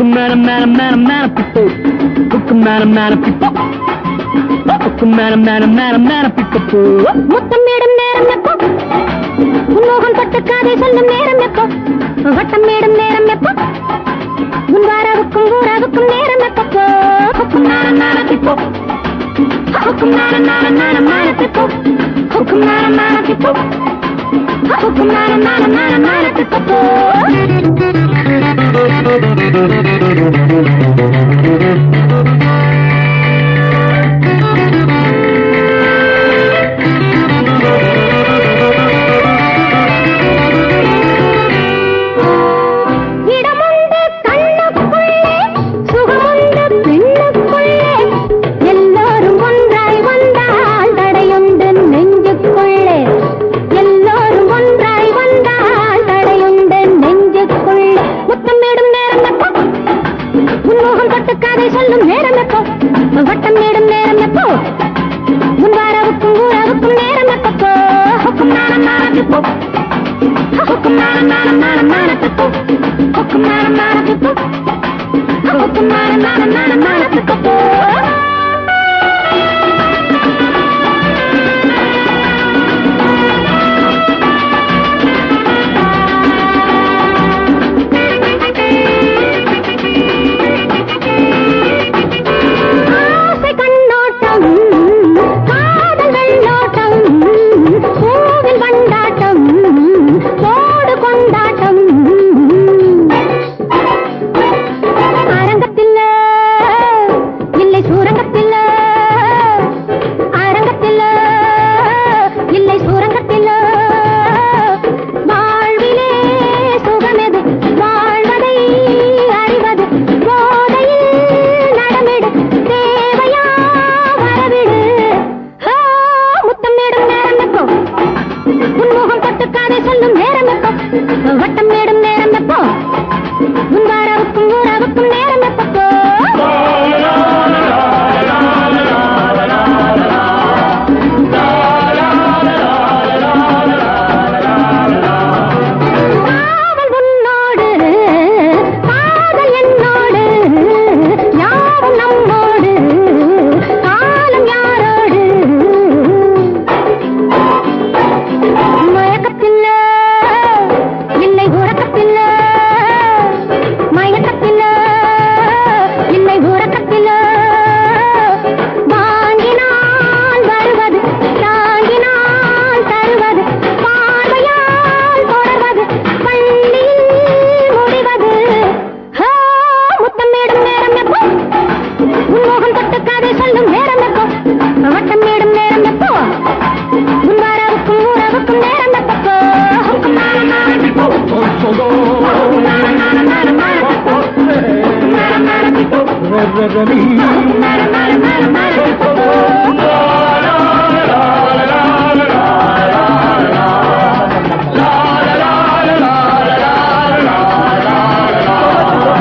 man, man, man, man, people. Hook man, man, people. Hook man, man, man, man, people. முத்தமிடும் நேரம் எப்போ உன்மோகம் தொட்டு காதை சொல்லும் நேரம் எப்போ வட்டமிடும் நேரம் எப்போ உன் வாராவுக்கும் ஊராவுக்கும் நேரம் எப்போ ஹுக்கும் நான நான திப்போ ஹுக்கும் நான நான நான மான திப்போ ஹுக்கும் நான நான திப்போ ஹுக்கும் நான நான நான மான திப்போ நேரம் எப்போ வட்டம் நேடும் நேரம் எப்போ உன் வாராவுக்கும் ஊராவுக்கும் நேரம் எப்போ ஹொக்கும் நானம் நானம் எப்போ ஹொக்கும் நானம் நானம் நானம் நானம் எப்போ ஹொக்கும் நானம் நானம் எப்போ நானம் நானம் நானம் மரமரமரமரமரமரமர